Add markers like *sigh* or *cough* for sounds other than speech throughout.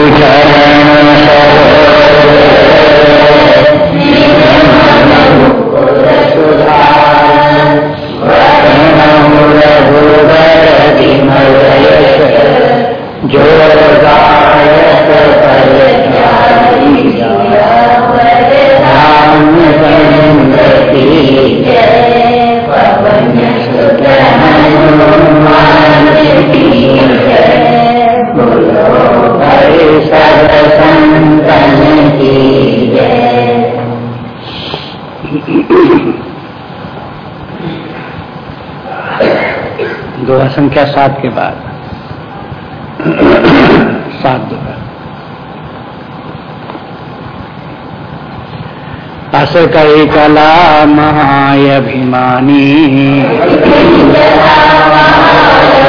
जो संख्या सात के बाद? सात दो अस कई कला महायभिमानी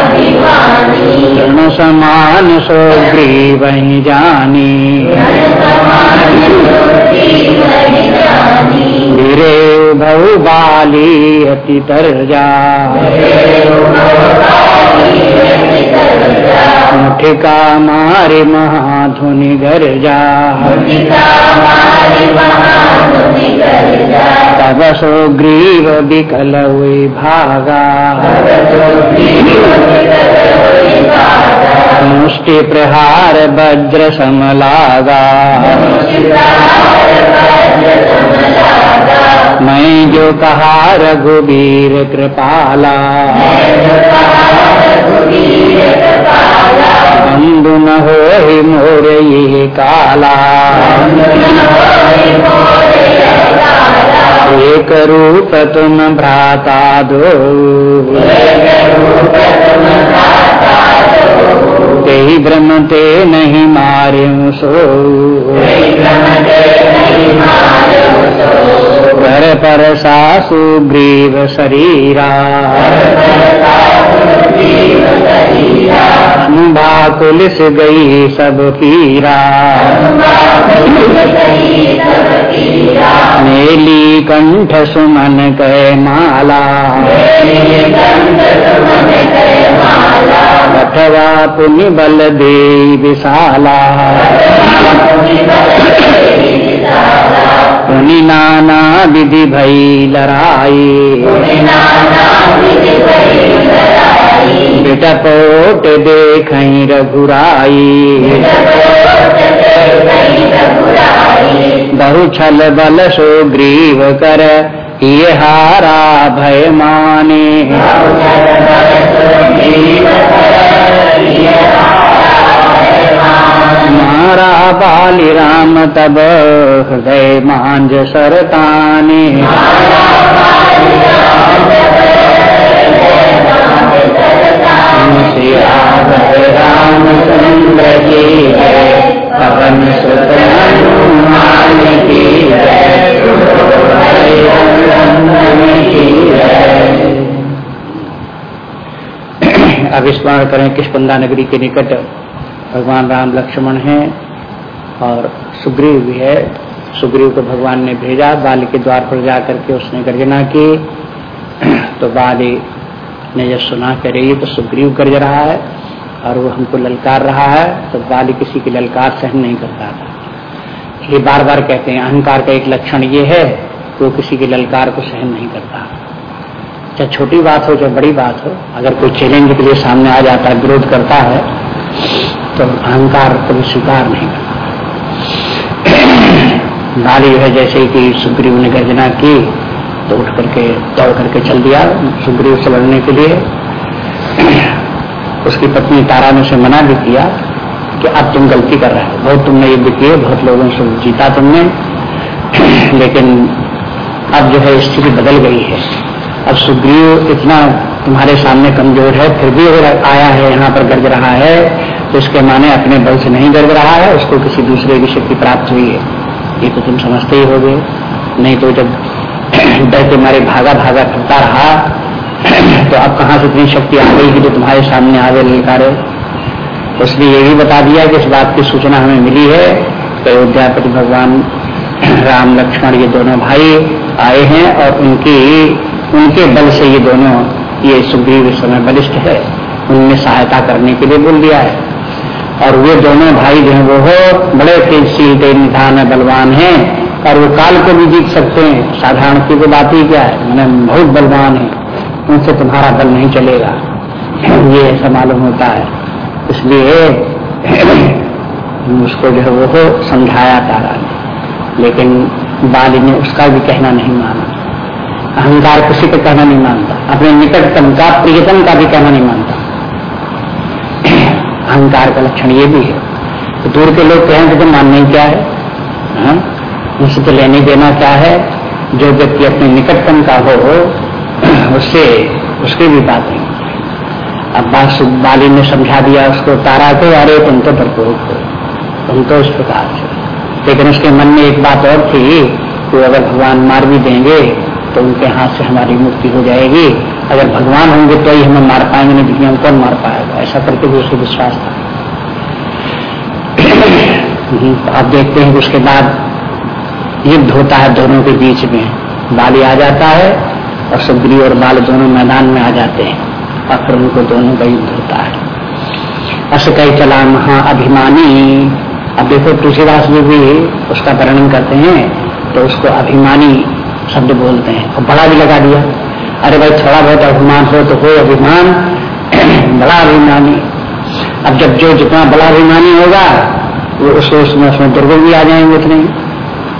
तृण समान सोग्रीव जानी। धीरे भव बाली अति तरजा मुठिका मारे महाधुनि गरजा। तब सो ग्रीव विकल हुई भागा। मुष्टि प्रहार वज्र समलागा। मैं जो कहा रघुबीर कृपाला। बंधु न हो मोर ये काला। एक रूप तुम भ्राता दो ते ब्रह्म ते नहीं मारे सो। पर पर सासु ग्रीव शरीरा बाकुलिस गई सब पीरा। मेली कंठ सुमन कै माला। अथवा पुण्य बल दे विशाला। पुनि नाना विधि भई लड़ाई बिटपोट देख रघुराई बहु छल बल सो ग्रीव कर ये हारा भय माने मारा बाली राम तब हृदय मांझ सरताने रामचंद्र की है पवन सुत की स्मरण *clears throat* करें किशपंदा नगरी के निकट। भगवान राम लक्ष्मण हैं और सुग्रीव भी है। सुग्रीव को भगवान ने भेजा, बाली के द्वार पर जाकर के उसने गर्जना की। *clears throat* तो बाली ने जब सुना कर रही तो सुग्रीव गर्ज रहा है और वो हमको ललकार रहा है तो बाली किसी की ललकार सहन नहीं करता था ये बार बार कहते हैं, अहंकार का एक लक्षण ये है कि वो किसी की ललकार को सहन नहीं करता चाहे छोटी बात हो, चाहे बड़ी बात हो, अगर कोई चैलेंज के लिए सामने आ जाता है, विरोध करता है तो अहंकार कभी स्वीकार नहीं करता। *clears throat* बाली है जैसे कि सुग्रीव ने गर्जना की तो उठ करके, दौड़ करके चल दिया सुग्रीव से लड़ने के लिए। *clears throat* उसकी पत्नी तारा ने उसे मना भी किया कि अब तुम गलती कर रहे हो। बहुत तुमने युद्ध किए, बहुत लोगों से जीता तुमने। *clears throat* लेकिन अब जो है स्थिति बदल गई है। अब सुग्रीव इतना तुम्हारे सामने कमज़ोर है, फिर भी अगर आया है, यहाँ पर गर्ज रहा है तो इसके माने अपने बल से नहीं गर्ज रहा है, उसको किसी दूसरे की शक्ति प्राप्त हुई है। ये तो तुम समझते ही होगे। नहीं तो जब *clears throat* डर के मारे भागा भागा करता रहा *clears throat* तो अब कहाँ से इतनी शक्ति आ गई कि जो तुम्हारे सामने आवे ललकारे उसने ये भी बता दिया कि इस बात की सूचना हमें मिली है कि अयोध्यापति भगवान *clears throat* राम, लक्ष्मण, ये दोनों भाई आए हैं और उनकी उनके बल से ये दोनों, ये सुग्रीव इस समय बलिष्ठ है, उनने सहायता करने के लिए बोल दिया है। और वे दोनों भाई जो है, वो हो, बड़े तेज निधान है, बलवान है, और वो काल को भी जीत सकते हैं। साधारण की तो बात ही क्या है? मैंने बहुत बलवान है, उनसे तुम्हारा बल नहीं चलेगा। *clears throat* ये ऐसा मालूम होता है। इसलिए, *clears throat* उसको जो है, वो समझाया तारा ने। लेकिन बाली ने उसका भी कहना नहीं माना। अहंकार किसी को कहना नहीं मानता। अपने निकटतम का, प्रियतम का भी कहना नहीं मानता। *clears throat* अहंकार का लक्षण ये भी है। तो दूर के लोग कहें तो मानने क्या है? हाँ? उनसे तो लेने देना क्या है? जो व्यक्ति अपने निकटतम का हो, *clears throat* उससे उसकी भी बात नहीं अब बात बाली ने समझा दिया उसको, तारा को, अरे तुम तो डरपोक हो। तुम तो इस प्रकार से लेकिन उसके मन में एक बात और थी कि अगर भगवान मार भी देंगे तो उनके हाथ से हमारी मुक्ति हो जाएगी। अगर भगवान होंगे तो ही हमें मार पाएँगे, नहीं दुनिया कौन मार पाएगा? ऐसा करके भी उसे विश्वास था। तो आप देखते हैं उसके बाद युद्ध होता है दोनों के बीच में। बाली आ जाता है और सुग्री और बाल दोनों मैदान में आ जाते हैं। और फिर उनको दोनों का युद्ध होता है। अस कई चला महा अभिमानी अब देखो तुलसीदास जी भी उसका वर्णन करते हैं तो उसको अभिमानी शब्द बोलते हैं। और बड़ा भी लगा दिया। अरे भाई, थोड़ा बहुत अभिमान हो तो हो अभिमान। *clears throat* बड़ा अभिमानी। अब जब जो जितना बड़ा अभिमानी होगा, वो उसको उसमें उसमें दुर्गुण भी आ जाएँगे उतने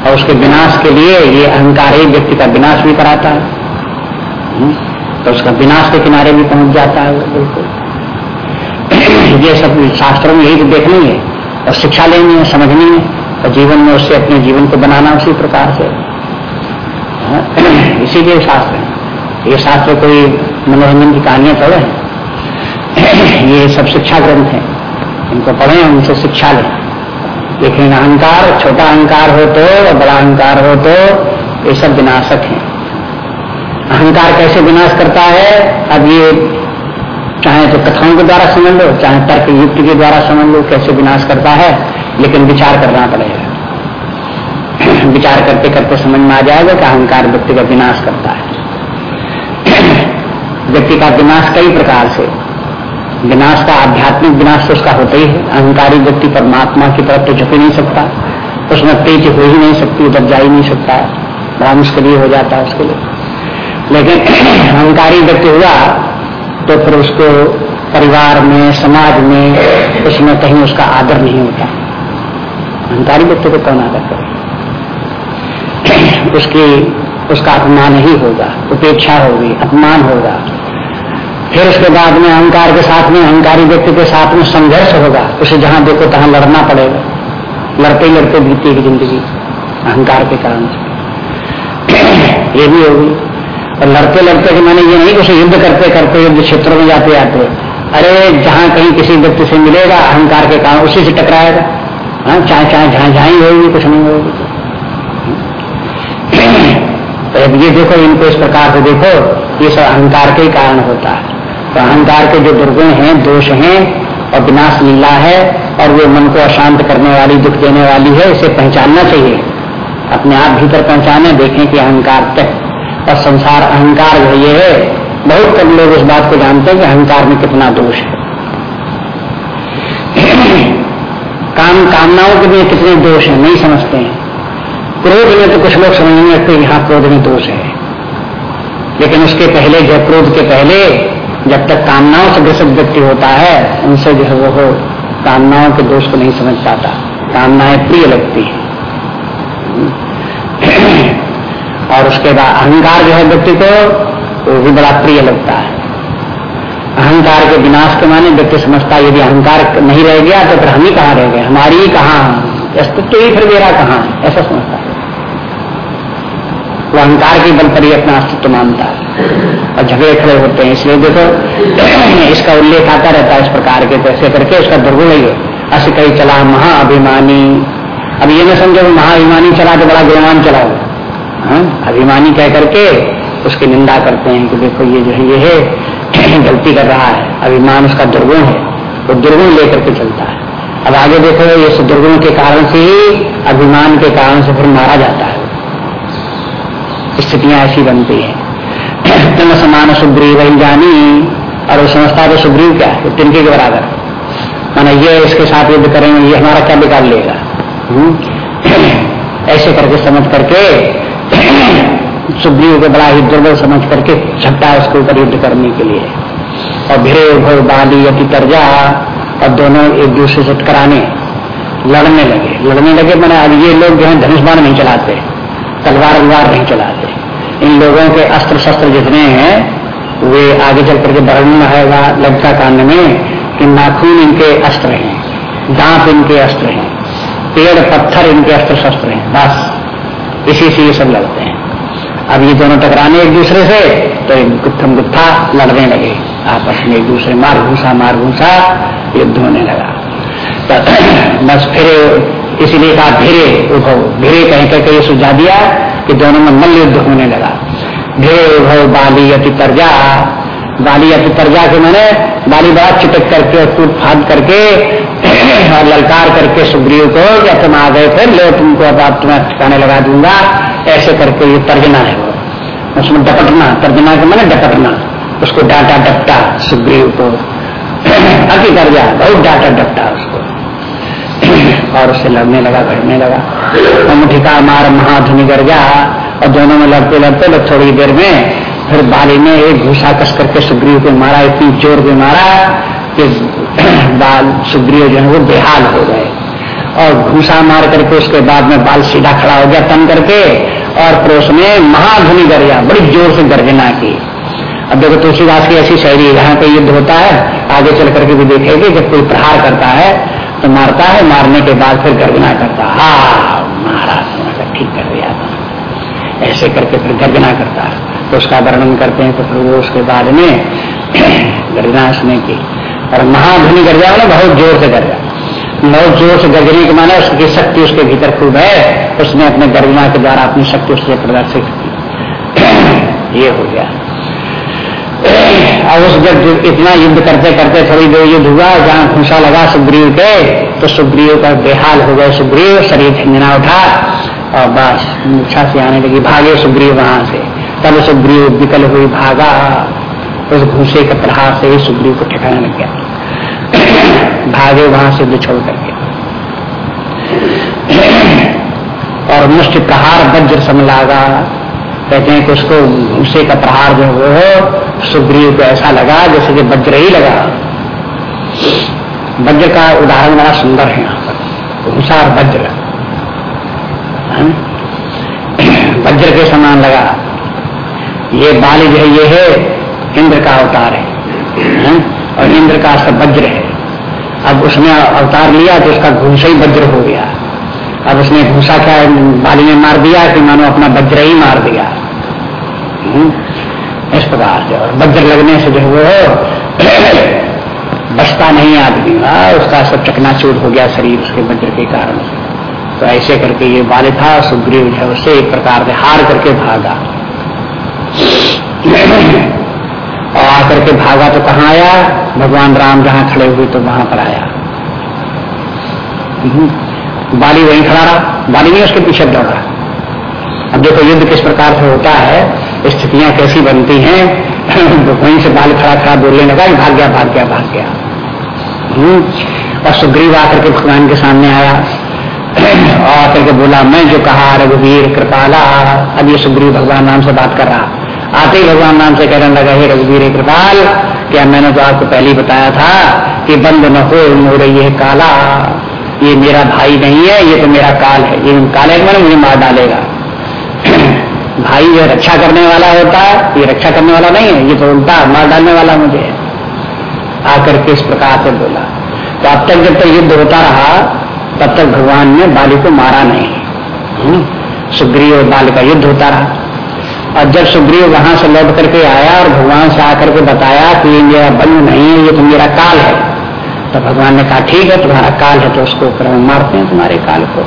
और उसके विनाश के लिए ये अहंकार एक व्यक्ति का विनाश भी कराता है। हम्म? तो उसका विनाश के किनारे भी पहुँच जाता है बिल्कुल। *clears throat* ये सब शास्त्रों में यही देखनी है और शिक्षा लेनी है, समझनी है। और जीवन में उससे अपने जीवन को बनाना उसी प्रकार से। हाँ? इसीलिए शास्त्र ये शास्त्र कोई मनोरंजन की कहानियाँ हैं ये सब शिक्षा ग्रंथ है। इनको पढ़े उनसे शिक्षा लें। लेकिन अहंकार, छोटा अहंकार हो तो बड़ा अहंकार हो तो ये सब विनाशक है। अहंकार कैसे विनाश करता है? अब ये चाहे तो कथाओं के द्वारा समझ लो, चाहे तर्क युक्ति के द्वारा समझ लो कैसे विनाश करता है, लेकिन विचार करना पड़ेगा। विचार करते करते समझ में आ जाएगा कि अहंकार व्यक्ति का विनाश करता है। *clears throat* व्यक्ति का विनाश कई प्रकार से। विनाश का आध्यात्मिक विनाश तो उसका होता ही है। अहंकारी व्यक्ति परमात्मा की तरफ़ तो झुक ही नहीं सकता। उसमें तेज हो ही नहीं सकती, उधर जा ही नहीं सकता। बड़ा मुश्किल हो जाता है उसके लिए। लेकिन *clears throat* अहंकारी व्यक्ति हुआ तो फिर उसको परिवार में, समाज में, उसमें कहीं उसका आदर नहीं होता। अहंकारी व्यक्ति को कौन आदर करे? उसकी, उसका अपमान ही होगा, उपेक्षा होगी, अपमान होगा। फिर उसके बाद में अहंकार के साथ में, अहंकारी व्यक्ति के साथ में संघर्ष होगा, उसे जहाँ देखो तहां लड़ना पड़ेगा। लड़ते लड़ते बीती की ज़िंदगी, अहंकार के कारण। *clears throat* ये भी होगी और लड़ते लड़ते कि मैंने ये नहीं उसे युद्ध करते करते युद्ध क्षेत्रों में जाते जाते, अरे जहाँ कहीं किसी व्यक्ति से मिलेगा, अहंकार के कारण उसी से टकराएगा। हाँ चाहे चाहे जहाँ ही होगी, कुछ नहीं होगी। तो ये देखो, इनको इस प्रकार से देखो, ये सब अहंकार के कारण होता है। तो अहंकार के जो दुर्गुण हैं, दोष हैं, और विनाश लीला है, और वो मन को अशांत करने वाली, दुख देने वाली है, इसे पहचानना चाहिए। अपने आप भीतर पहचाने, देखें कि अहंकार तक और संसार अहंकार जो ये है। बहुत कम लोग इस बात को जानते हैं कि अहंकार में कितना दोष है। *clears throat* काम, कामनाओं के लिए कितने दोष है, नहीं समझते हैं। क्रोध में तो कुछ लोग समझने लगते यहाँ क्रोध में दोष है। लेकिन उसके पहले जो क्रोध के पहले, जब तक कामनाओं से ग्रसित व्यक्ति होता है, उनसे जो है वो कामनाओं के दोष को नहीं समझ पाता। कामनाएँ प्रिय लगती है। *clears throat* और उसके बाद अहंकार जो है व्यक्ति को, वो भी बड़ा प्रिय लगता है। अहंकार के विनाश के माने व्यक्ति समझता है, यदि अहंकार नहीं रह गया तो फिर हम ही कहाँ रह गए? हमारी ही कहाँ? अस्तित्व ही फिर मेरा कहाँ? है ऐसा समझता है। वो अहंकार के बल पर ही अपना अस्तित्व मानता है। और झगड़े खड़े होते हैं, इसलिए देखो, *clears throat* इसका उल्लेख आता रहता है इस प्रकार के पैसे करके, उसका दुर्गुण ही अस कई चला, महाअभिमानी। अब ये ना समझो, महाअभिमानी चला तो बड़ा गुणवान चला हाँ? अभिमानी कह करके उसकी निंदा करते हैं कि देखो, ये जो है, ये है, *clears throat* गलती कर रहा है। अभिमान उसका दुर्गुण है। वो दुर्गुण लेकर के चलता है। अब आगे देखो, इस दुर्गुण के कारण से ही, अभिमान के कारण से फिर मारा जाता है। स्थितियाँ ऐसी बनती है। तन समान सुग्रीव जानी, और वो समझता है सुग्रीव क्या? है तिनके के बराबर। माना ये इसके साथ युद्ध करेंगे, ये हमारा क्या बिगाड़ लेगा? ऐसे करके समझ करके, सुग्रीव को बड़ा ही दुर्बल समझ करके झपटा उसके ऊपर युद्ध करने के लिए। और भिरे भव बाली, अति तरजा और दोनों एक दूसरे से टकराने, लड़ने लगे। लड़ने लगे, मैंने अब ये लोग जो है, धनुष बाण नहीं चलाते। तलवार वलवार नहीं चलाते। इन लोगों के अस्त्र शस्त्र जितने हैं, वे आगे चल करके वर्णन आएगा लंका कांड में कि नाखून इनके अस्त्र हैं, दांत इनके अस्त्र हैं, पेड़, पत्थर इनके अस्त्र शस्त्र हैं, बस। इसी से ये सब लड़ते हैं। अब ये दोनों टकराने एक दूसरे से तो गुत्थम गुत्था लड़ने लगे। आपस में एक दूसरे मार घूसा मार घूसा युद्ध होने लगा। तो *clears throat* बस फिर इसलिए कहा धीरे उभव धीरे कहीं करके ये सुझा दिया कि दोनों में मल्ल युद्ध होने लगा। धीरे उभव बाली अति तरजा। बाली अति तरजा के मैंने बाली बड़ा चिटक करके और टूट फाद करके *clears throat* और ललकार करके सुग्रीव को, या तुम आ गए थे लो, तुमको अब आप तुम्हें ठिकाने लगा दूँगा। ऐसे करके ये तर्जना है उसमें डपटना, तर्जना के मैंने डपटना। उसको डांटा डपटा सुग्रीव को। *clears throat* अति दर्जा बहुत डांटा डपटा उसको। और उससे लड़ने लगा, घटने लगा। मुठिका मार महाधुनि गर्जा और दोनों में लड़ते लड़ते लोग थोड़ी देर में फिर बाली ने एक घूसा कस करके सुग्रीव को मारा, इतनी ज़ोर के मारा कि *clears throat* बाल सुग्रीव जो है वो बेहाल हो गए। और घूसा मार करके उसके बाद में बाल सीधा खड़ा हो गया तन करके और फिर उसने महाधुनि गर्जा बड़ी ज़ोर से गर्जना की। अब देखो तुलसीदास की ऐसी शैली, यहाँ पे युद्ध होता है, आगे चल करके भी देखेंगे जब कोई प्रहार करता है तो मारता है, मारने के बाद फिर गर्जना करता है। महाराज ठीक कर दिया था। ऐसे करके फिर गर्जना करता है। तो उसका वर्णन करते हैं तो फिर वो उसके बाद में *clears throat* गर्जना उसने की। और महाध्वनि गर्जा वाला बहुत ज़ोर से गर्जा बहुत ज़ोर से गर्जने के माना उसकी शक्ति उसके भीतर खूब है, उसने अपने गर्जना के द्वारा अपनी शक्ति उससे प्रदर्शित की। *clears throat* ये हो गया। और उस जब इतना युद्ध करते करते थोड़ी देर युद्ध हुआ, जहाँ खुशा लगा सुग्रीव के तो सुग्रीव का बेहाल हो गए। सुग्रीव शरीर झंझना उठा और बस मूर्छा से आने लगी। भागे सुग्रीव वहाँ से। तब सुग्रीव विकल हुई भागा। उस घूसे के प्रहार से ही सुग्रीव को ठिकाने लग गया। *clears throat* भागे वहाँ से बिछोड़ करके। *clears throat* और मुष्टि प्रहार वज्र सम लागा। कहते हैं कि उसको घूसे का प्रहार जो वो हो, सुग्रीव को ऐसा लगा जैसे कि वज्र ही लगा। वज्र का उदाहरण बड़ा सुंदर है यहाँ पर। घूसा और वज्र। *clears throat* वज्र के समान लगा। ये बाल जो है, ये है इंद्र का अवतार है। और इंद्र का सब वज्र है। अब उसने अवतार लिया तो उसका घूसा ही वज्र हो गया। अब उसने घूसा क्या बाली ने मार दिया कि मानो अपना वज्र ही मार दिया। इस प्रकार से। और वज्र लगने से जो वो बचता नहीं आदमी। उसका सब चकनाचूर हो गया शरीर उसके वज्र के कारण। तो ऐसे करके ये बाल था, सुग्रीव जो उससे एक प्रकार से हार करके भागा। और आकर के भागा तो कहाँ आया? भगवान राम जहाँ खड़े हुए तो वहाँ पर आया। बाली वहीं खड़ा रहा। बाली नहीं, उसके पीछे दौड़ा। अब देखो, युद्ध किस प्रकार से होता है? स्थितियाँ कैसी बनती हैं *clears throat* वहीं से बाल खड़ा खड़ा बोलने लगा भाग गया भाग गया भाग गया। और सुग्रीव आकर के भगवान के सामने आया। और *clears throat* आकर के बोला, मैं जो कहा, रघुवीर कृपाला, अब ये सुग्रीव भगवान नाम से बात कर रहा। आते ही भगवान नाम से कहने लगा, हे रघुवीर कृपाल, क्या मैंने तो आपको पहले ही बताया था कि बंद न हो मोड़ ये काला। ये मेरा भाई नहीं है, ये तो मेरा काल है। ये काले मैंने मुझे मार डालेगा। भाई जो रक्षा करने वाला होता है ये रक्षा करने वाला नहीं है ये तो उल्टा मार डालने वाला मुझे आकर के इस प्रकार से बोला। तो अब तक जब तक युद्ध होता रहा तब तक भगवान ने बाली को मारा नहीं। हम्म, सुग्रीव और बाल का युद्ध होता रहा। और जब सुग्रीव वहाँ से लौट करके आया और भगवान से आकर के बताया कि ये मेरा बंध नहीं है ये तो मेरा काल है तो भगवान ने कहा ठीक है तुम्हारा काल है तो उसको मारते हैं तुम्हारे काल को।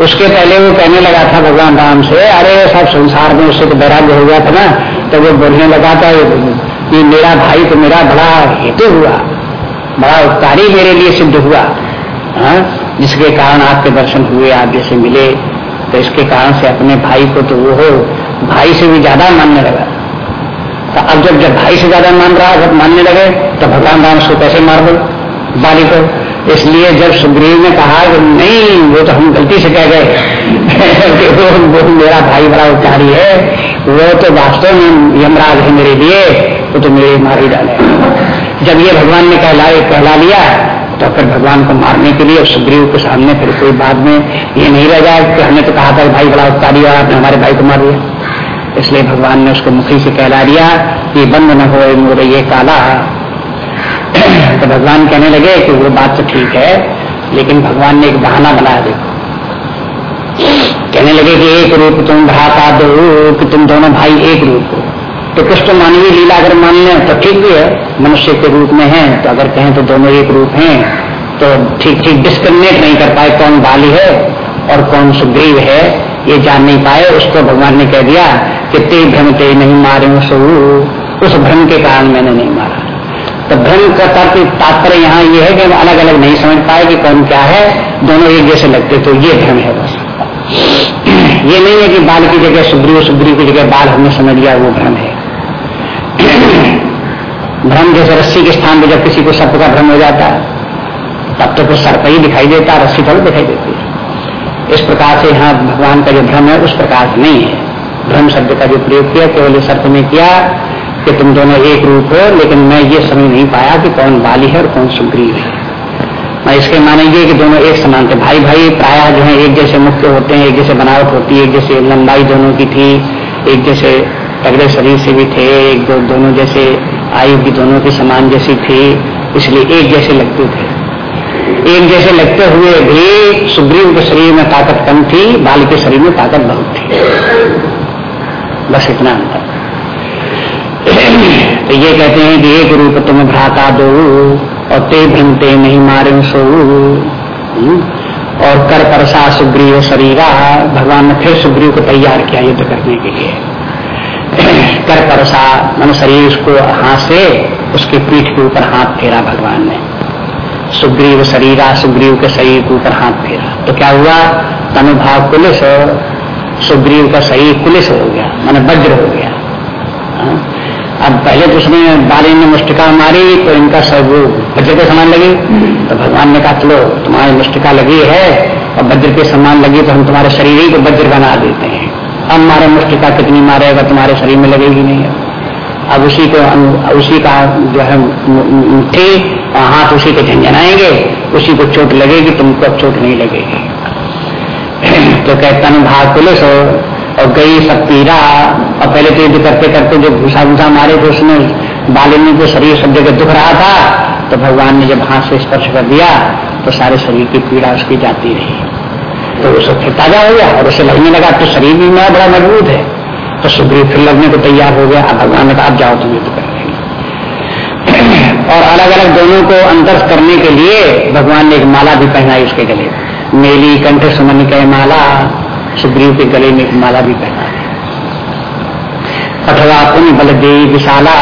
उसके पहले वो कहने लगा था भगवान राम से, अरे, सब संसार में उससे तो वैराग्य हो गया था ना तो वो बोलने लगा था कि मेरा भाई तो मेरा बड़ा हेतु हुआ, बड़ा उपकारी मेरे लिए सिद्ध हुआ, हा? जिसके कारण आपके दर्शन हुए आप जैसे मिले तो इसके कारण से अपने भाई को तो वो भाई से भी ज़्यादा मानने लगा तो अब जब जब भाई से ज़्यादा मान रहा, जब मानने लगे तो भगवान राम उसको कैसे मार दो बाली को इसलिए जब सुग्रीव ने कहा कि नहीं वो तो हम गलती से कह गए। *laughs* वो, वो मेरा भाई बड़ा उपकारी है। वो तो वास्तव में यमराज है मेरे लिए वो तो मेरे मार ही। डाले जब ये भगवान ने कहला कहला लिया तो फिर भगवान को मारने के लिए सुग्रीव के सामने फिर कोई बाद में ये नहीं रह जाए कि हमने तो कहा था भाई बड़ा उपकारी और आपने हमारे भाई को मार दिया। इसलिए भगवान ने उसको मुखी से कहला दिया कि बंद न हो मोरे ये काला। तो भगवान कहने लगे कि वो बात तो ठीक है, लेकिन भगवान ने एक बहाना बनाया देखो। कहने लगे कि एक रूप तुम भ्राता दो कि तुम दोनों भाई एक रूप हो। तो तो मानवीय लीला अगर मान लें तो ठीक भी है, मनुष्य के रूप में है तो अगर कहें तो दोनों एक रूप हैं तो ठीक ठीक डिस्क्रिमिनेट नहीं कर पाए कौन बाली है और कौन सुग्रीव है, ये जान नहीं पाए। उसको भगवान ने कह दिया कि ते भ्रम ते नहीं मारे उस भ्रम के कारण मैंने नहीं मारा। तो भ्रम का तात्पर्य यहाँ ये है कि अलग अलग नहीं समझ पाए कि कौन क्या है, दोनों एक जैसे लगते तो ये भ्रम है बस। ये नहीं है कि बाल की जगह सुग्रीव सुग्रीव की जगह बाल हमने समझ लिया, वो भ्रम है। भ्रम जैसे रस्सी के स्थान पर जब किसी को सर्प का भ्रम हो जाता है, तब तो फिर सर्प ही दिखाई देता रस्सी थोड़ी दिखाई देती है। इस प्रकार से यहाँ भगवान का जो भ्रम है, उस प्रकार नहीं है। भ्रम शब्द का जो प्रयोग किया, केवल सर्प ने किया कि तुम दोनों एक रूप हो, लेकिन मैं ये समझ नहीं पाया कि कौन बाली है और कौन सुग्रीव है। मैं इसके माने ये कि दोनों एक समान थे। भाई भाई प्राय जो है एक जैसे मुख्य होते हैं, एक जैसे बनावट होती है, एक जैसे लंबाई दोनों की थी, एक जैसे तगड़े शरीर से भी थे, एक दो दोनों जैसे आयु भी दोनों की समान जैसी थी, इसलिए एक जैसे लगते थे। एक जैसे लगते हुए भी सुग्रीव के शरीर में ताकत कम थी, बाल के शरीर में ताकत बहुत थी। बस इतना अंतर। तो ये कहते हैं कि एक रूप तुम भ्राता दो और ते भ्रमते नहीं मारे सो? और कर परसा सुग्रीव शरीरा। भगवान ने फिर सुग्रीव को तैयार किया युद्ध करने के लिए। कर परसा मन शरीर उसको हाथ से उसके पीठ के ऊपर हाथ फेरा भगवान ने। सुग्रीव शरीरा, सुग्रीव के शरीर के ऊपर हाथ फेरा। तो क्या हुआ? तनुभाव कुलिस, सुग्रीव का शरीर कुलिस हो गया, मैंने वज्र हो गया। हाँ? अब पहले तो उसने बाली ने मुष्टिका मारी तो इनका सब वज्र के समान लगी। तो भगवान ने कहा, चलो, तुम्हारी मुष्टिका लगी है, और वज्र के समान लगी तो हम तुम्हारे शरीर ही को वज्र बना देते हैं। अब मारे मुष्टिका कितनी मारेगा, तुम्हारे शरीर में लगेगी नहीं। अब उसी को उसी का जो है मुठ्ठी और हाथ उसी के झंझनाएँगे, उसी को चोट लगेगी, तुमको अब चोट नहीं लगेगी। *clears throat* तो कहता भाग पुलिस और गई सब पीरा और पहले तो युद्ध करते करते जो घुसा घुसा मारे थे उसमें बालिनी को शरीर सब जगह दुख रहा था तो भगवान ने जब हाथ से स्पर्श कर दिया तो सारे शरीर की पीड़ा उसकी जाती रही। तो उसे फिर ताज़ा हो गया, और उसे लगने लगा तो शरीर भी मेरा बड़ा मज़बूत है। तो सुग्रीव फिर लगने को तैयार हो गया, अब भगवान ने कहा आप जाओ, तुम युद्ध कर *clears throat* और अलग अलग दोनों को अंतर करने के लिए भगवान ने एक माला भी पहनाई उसके गले। मेली, कंठ सुमन के माला सुग्रीव के गले में एक माला भी पहना अथवा पुण्य बल देवी विशाला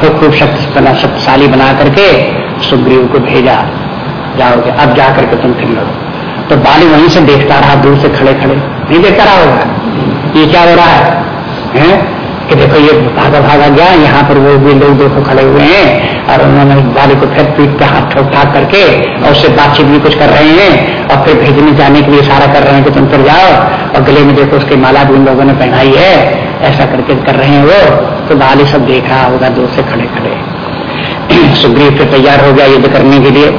फिर खूब शक्तिशाली बना करके सुग्रीव को भेजा। जाओगे अब जाकर के तुम फिर लड़ो। तो बाली वहीं से देखता रहा दूर से खड़े खड़े नहीं देखता रहा होगा? ये क्या हो रहा है, है? कि देखो ये भागा भागा गया, यहाँ पर वो भी लोग देखो खड़े हुए हैं, और उन्होंने बाली को फिर पीठ पे हाथ ठोक ठाक करके और उससे बातचीत भी कुछ कर रहे हैं, और फिर भेजने जाने के लिए इशारा कर रहे हैं कि तुम फिर जाओ, और गले में देखो उसकी माला भी उन लोगों ने पहनाई है, ऐसा करके कर रहे हैं वो तो बाली सब देख रहा होगा, दूर से खड़े खड़े सुग्रीव फिर तैयार हो गया युद्ध करने के लिए *clears throat*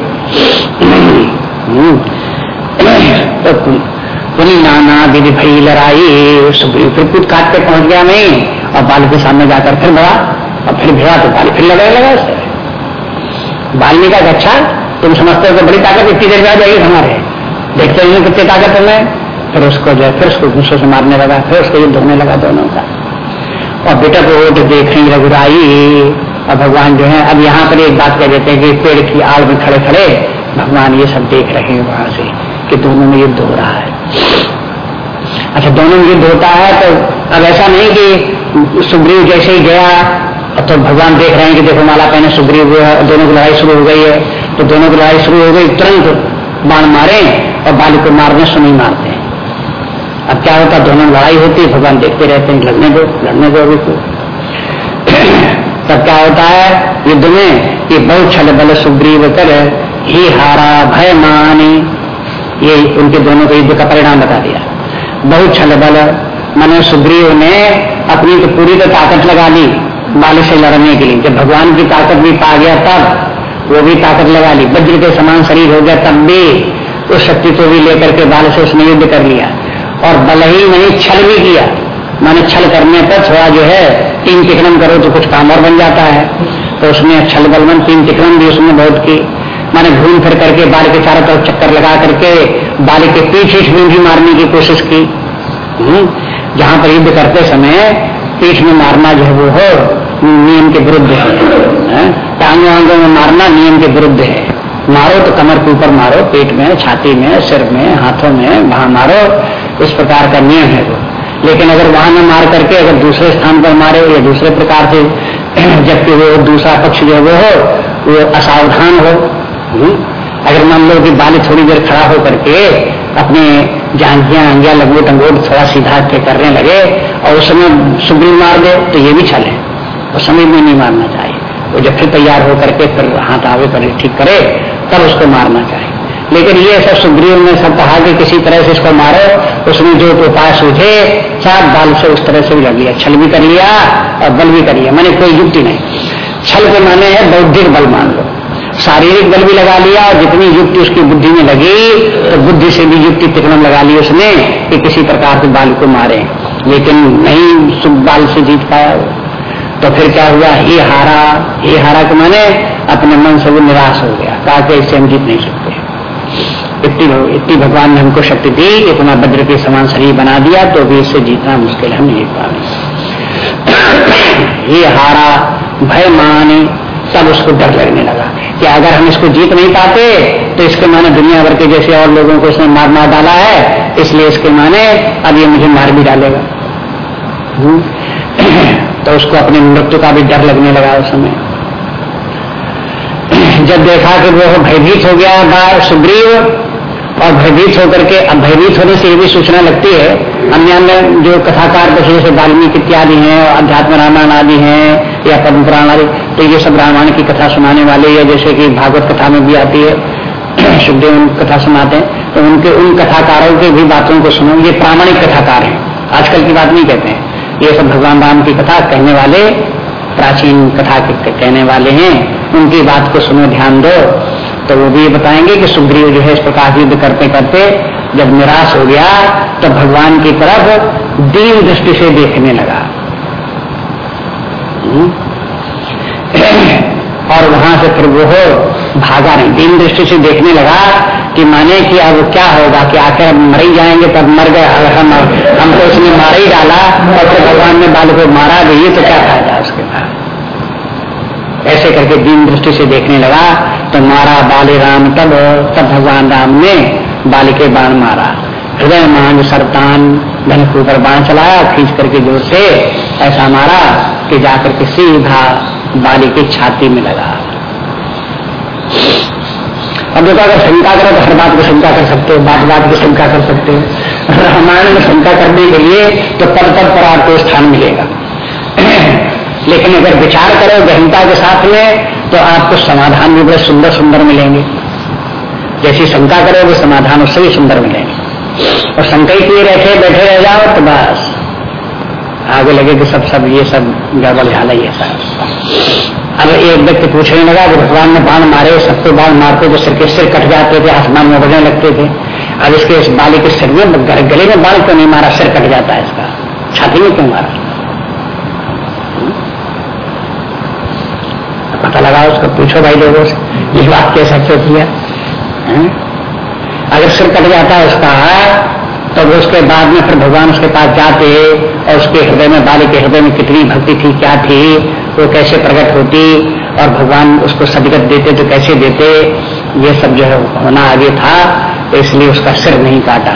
हम्म। *clears throat* तो विधि भई लड़ाई फिर कुछ काट के पहुँच गया मैं, और बाल के सामने जाकर फिर बढ़ा और फिर भिड़ा तो बाल फिर लगाने लगा उससे बाल ने कहा अच्छा तुम समझते हो कि बड़ी ताकत इतनी देर में आ जाएगी हमारे। देखते हैं कितनी ताकत हमें फिर उसको जो है, फिर उसको गुस्सों से मारने लगा, फिर उसको युद्ध होने लगा दोनों का। और बेटा को तो देख रही रघुराई, और भगवान जो है, अब यहाँ पर एक बात कह देते हैं कि पेड़ की आड़ में खड़े खड़े, भगवान ये सब देख रहे हैं वहाँ से, कि दोनों में युद्ध हो रहा है। अच्छा दोनों युद्ध होता है तो अब ऐसा नहीं कि सुग्रीव जैसे ही गया तो भगवान देख रहे हैं कि देखो माला पहने सुग्रीव दोनों की लड़ाई शुरू हो गई है। तो दोनों की लड़ाई शुरू हो गई, तुरंत बाण मारे और बाली को मारने से नहीं मारते हैं। अब क्या होता, दोनों लड़ाई होती है भगवान देखते रहते हैं, लड़ने दो लड़ने दो अभी को *clears throat* तब क्या होता है युद्ध में कि बहुत छल बल सुग्रीव कर, ही हारा भय मानी। ये उनके दोनों के युद्ध का परिणाम बता दिया। बहुत छल बल। मैंने सुग्रीव ने अपनी तो पूरी तो ताकत लगा ली बाल से लड़ने के लिए। जब भगवान की ताकत भी पा गया तब, वो भी ताकत लगा ली। वज्र के समान शरीर हो गया तब भी उस शक्ति को भी लेकर के बाल से उसने युद्ध कर लिया। और बल ही नहीं, छल भी किया। माने छल करने पर थोड़ा जो है, तीन टिकरम करो तो कुछ काम और बन जाता है। तो उसने छल बलवन तीन टिकरम भी उसने बहुत की। मैंने घूम फिर करके बाल के चारों तरफ़ चक्कर लगा करके बाल के पीठ में भी मारने की कोशिश की। हम्म, जहाँ पर युद्ध करते समय पीठ में मारना जो है वो हो नियम के विरुद्ध है। टांगों आंगों में मारना नियम के विरुद्ध है। मारो तो कमर के ऊपर मारो पेट में छाती में सिर में हाथों में वहाँ मारो इस प्रकार का नियम है वो। लेकिन अगर वहाँ न मार करके अगर दूसरे स्थान पर मारे या दूसरे प्रकार से *clears throat* जबकि वो दूसरा पक्ष जो वो हो वो असावधान हो। हम्म? अगर मान लो कि बाली थोड़ी देर खड़ा होकर के अपने जांघिया, अंगिया, लगोट अंगोट थोड़ा सीधा के करने लगे और उस समय सुग्रीव मार दे तो ये भी चले उस समय में नहीं मारना चाहिए वो जब फिर तैयार होकर के फिर हाथ आवे कर, ठीक करे, तब उसको मारना चाहिए लेकिन ये सब सुग्रीव ने सब कहा कि किसी तरह से इसको मारो, उसने जो उपाय सूझे सात बाल से उस तरह से भी लग लिया। छल भी कर लिया और बल भी कर लिया। मैंने कोई युक्ति नहीं। छल के माने है बौद्धिक बल मान लो। शारीरिक बल भी लगा लिया और जितनी युक्ति उसकी बुद्धि में लगी तो बुद्धि से भी युक्ति तिकड़म लगा ली उसने कि किसी प्रकार से बाल को मारे। लेकिन नहीं सुख बाल से जीत पाया तो फिर क्या हुआ? ही हारा ही हारा के माने अपने मन से वो निराश हो गया। कहा कि इससे हम जीत नहीं सकते। इतनी इतनी भगवान ने हमको शक्ति दी, इतना वज्र के समान शरीर बना दिया तो भी इससे जीतना मुश्किल हम नहीं पा ये *coughs* हारा भय माने तब उसको डर लगने लगा कि अगर हम इसको जीत नहीं पाते तो इसके माने दुनिया भर के जैसे और लोगों को इसने मार मार डाला है, इसलिए इसके माने अब ये मुझे मार भी डालेगा। *clears throat* तो उसको अपनी मृत्यु का भी डर लगने लगा उस समय। *clears throat* जब देखा कि वो भयभीत हो गया बार सुग्रीव, और भयभीत होकर के अब भयभीत होने से ये भी सूचना लगती है अन्य अन्य जो कथाकार जैसे वाल्मीकि इत्यादि हैं, अध्यात्म रामायण आदि हैं, या पद्म पुराण आदि तो ये सब रामायण की कथा सुनाने वाले या जैसे कि भागवत कथा में भी आती है *clears throat* सुखदेव उन कथा सुनाते हैं तो उनके उन कथाकारों के भी बातों को सुनो। ये प्रामाणिक कथाकार हैं। आजकल की बात नहीं कहते हैं। ये सब भगवान राम की कथा कहने वाले, प्राचीन कथा के कहने वाले हैं। उनकी बात को सुनो, ध्यान दो। तो वो भी ये बताएँगे कि सुग्रीव जो है इस प्रकार युद्ध करते करते जब निराश हो गया तो भगवान की तरफ़ दीन दृष्टि से देखने लगा। हम्म। से फिर वो भागा नहीं। दीन दृष्टि से देखने लगा कि माने कि अब क्या होगा कि आखिर हम मर ही जाएँगे, तब मर गए अगर हम हमको उसने मार ही डाला और फिर भगवान ने बाल को मारा भी तो क्या फ़ायदा उसके बाद ऐसे करके दीन दृष्टि से देखने लगा तो मारा बाली राम तब तब भगवान राम ने बाली के बाण मारा। हृदय मांग सरतान धन के ऊपर बाण चलाया, खींच करके ज़ोर से ऐसा मारा कि जाकर के सीधा बाली की छाती में लगा। अब देखो, अगर शंका करो तो हर बात की शंका कर सकते हो, बात बात की शंका कर सकते हो। रामायण में शंका करने के लिए तो पद पद पर आपको स्थान मिलेगा। *clears throat* लेकिन अगर विचार करो गहनता के साथ में तो आपको समाधान भी बड़े सुंदर सुंदर मिलेंगे। जैसी शंका करोगे समाधान उससे भी सुंदर मिलेंगे। और शंका ही किए बैठे रह जाओ तो बस। आगे लगे कि सब सब ये सब गड़बड़ झाला ये सब। अब एक व्यक्ति पूछने लगा कि भगवान ने बाण मारे, सबको बाण मारते तो सिर के सिर कट जाते थे आसमान में बढ़ने लगते थे। अब इसके इस बाली के सिर में गले में बाल क्यों नहीं मारा? सिर कट जाता है इसका। छाती में क्यों मारा? पता लगा उसको, पूछो भाई लोगों से, ये बात कैसे क्यों किया? अगर सिर कट जाता है उसका तो उसके बाद में फिर भगवान उसके पास जाते और उसके हृदय में, बाली के हृदय में कितनी भक्ति थी, क्या थी? वो कैसे प्रकट होती और भगवान उसको सदगत देते तो कैसे देते, ये सब जो है होना आगे था तो इसलिए उसका सिर नहीं काटा।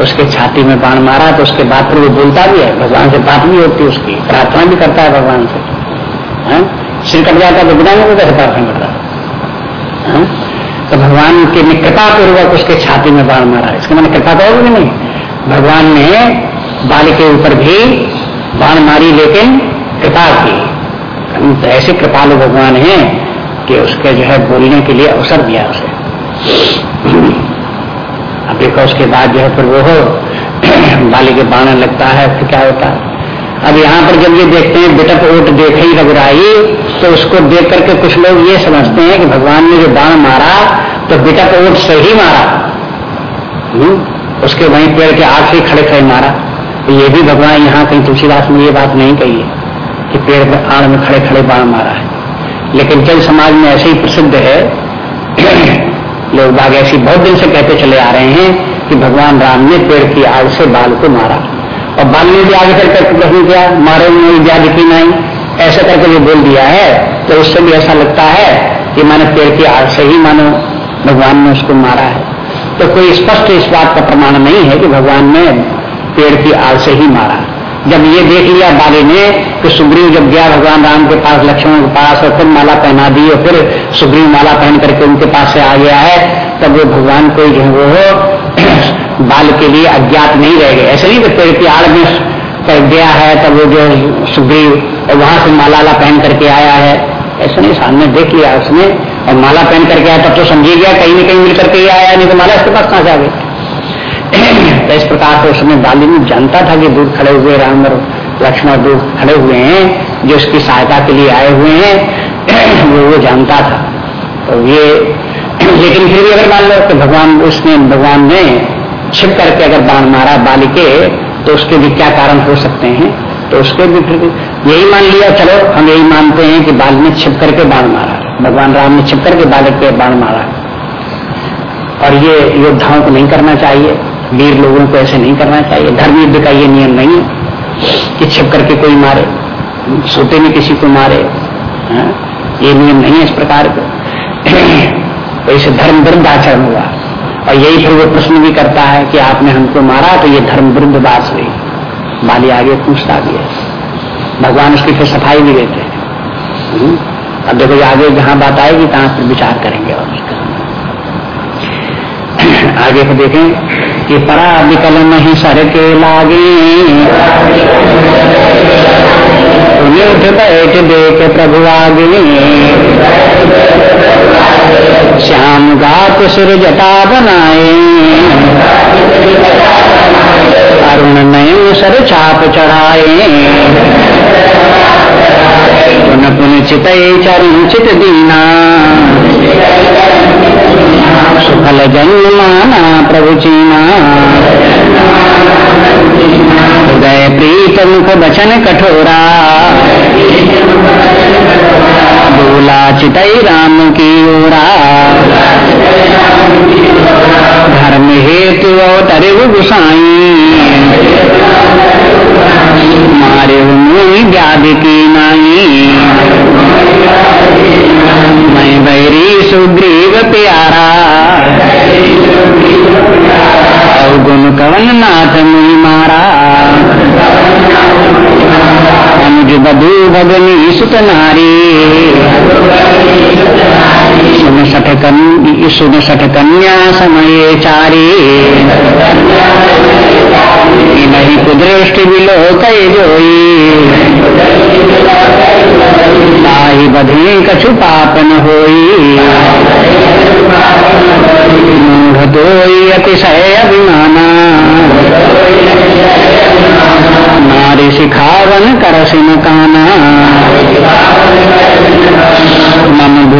उसके छाती में बाण मारा तो उसके बाद फिर वो बोलता भी है, भगवान से बात भी होती है उसकी, प्रार्थना भी करता है भगवान से। है? सिर कट जाता तो बिना में कैसे प्रार्थना करता तो भगवान की कृपा पूर्वक उसके छाती में बाण मारा। इसके मैंने कृपा कहोगे नहीं? भगवान ने बाल के ऊपर भी बाण मारी, लेकिन कृपा की। ऐसे कृपालु भगवान हैं कि उसके जो है बोलने के लिए अवसर दिया उसे। अब देखो उसके बाद जो है फिर वो *clears throat* बाली के बाण लगता है, फिर क्या होता? है अब यहाँ पर जब ये देखते हैं बिटप ओट देख ही रघुराई तो उसको देख करके कुछ लोग ये समझते हैं कि भगवान ने जो बाण मारा तो बिटप ओट से ही मारा। हुँ? उसके वहीं पेड़ के आग से खड़े खड़े मारा। तो ये भी भगवान यहाँ कहीं तुलसीदास ने ये बात नहीं कही है। कि पेड़ में आड़ में खड़े खड़े बाण मारा है। लेकिन जल समाज में ऐसे ही प्रसिद्ध है, *clears throat* लोग बाग ऐसी बहुत दिन से कहते चले आ रहे हैं कि भगवान राम ने पेड़ की आड़ से बाल को मारा। और बाल ने भी आगे करके प्रश्न किया, मारे नहीं व्याध की नहीं। ऐसा करके जो बोल दिया है तो उससे भी ऐसा लगता है कि मैंने पेड़ की आड़ से ही मानो भगवान ने उसको मारा है। तो कोई स्पष्ट इस बात का प्रमाण नहीं है कि भगवान ने पेड़ की आड़ से ही मारा। जब ये देख लिया बाली ने कि सुग्रीव जब गया भगवान राम के पास, लक्ष्मण के पास और फिर माला पहना दी और फिर सुग्रीव माला पहन करके उनके पास से आ गया है, तब वो भगवान को जो है वो *clears throat* बाल के लिए अज्ञात नहीं रह गए। ऐसे नहीं कि पेड़ की आड़ में कर गया है, तब वो जो सुग्रीव और वहाँ से माला पहन करके आया है। ऐसा नहीं, सामने देख लिया उसने और माला पहन करके आया, तब तो समझिए गया, कहीं न कहीं मिल करके आया, नहीं तो माला इसके पास कहाँ से आ गई? तो इस प्रकार से उसमें बाली में जानता था कि दूर खड़े हुए, राम और लक्ष्मण दूर खड़े हुए हैं, जो उसकी सहायता के लिए आए हुए हैं, *clears throat* वो वो जानता था। तो ये, *clears throat* लेकिन फिर भी अगर मान लो कि भगवान, उसने, भगवान ने छिप करके अगर बाण मारा बाली के तो उसके भी क्या कारण हो सकते हैं? तो उसके भी फिर यही मान लिया, चलो, हम यही मानते हैं कि बाल ने छिप करके बाण मारा। भगवान राम ने छिप करके बालक के बाण मारा। और ये योद्धाओं को नहीं करना चाहिए। वीर लोगों को ऐसे नहीं करना चाहिए। धर्म युद्ध का ये नियम नहीं है कि छिप करके कोई मारे, सोते में किसी को मारे, हा? ये नियम नहीं है इस प्रकार का। *clears throat* तो इसे धर्म विरुद्ध आचरण हुआ। और यही फिर वो प्रश्न भी करता है कि आपने हमको मारा तो ये धर्म विरुद्ध बात हुई। बाली आगे पूछता भी है। भगवान उसकी फिर सफ़ाई भी देते हैं। अब देखो आगे जहाँ बात आएगी, तहां फिर विचार करेंगे और *clears throat* आगे को देखें। कि परा विकल नहीं सर के लागे। उठ बैठ देख प्रभु आगे। श्याम गात सुर जटा बनाए। अरुण नयन सर छाप चढ़ाए। पुन पुन चित चरण चित दीना। सुफल जन्म माना प्रभु हृदय प्रीत मुख बचन कठोरा। बोला चितई राम की ओरा। धर्म हेतु और तरे गुसाई। वधु भगनी सुत नारी सुन सठ सुन सठ कन्या समय चारी। नहीं कुदृष्टि विलोक जोई। ताही बधे कछु पापन होई मूढ़ तो अतिशय अभिमाना। नारी सिखावन करसिन काना। मम